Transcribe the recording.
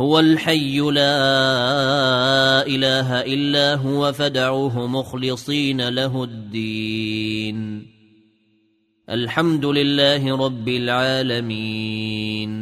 هو الحي لا إله إلا هو فدعوه مخلصين له الدين. الحمد لله رب العالمين.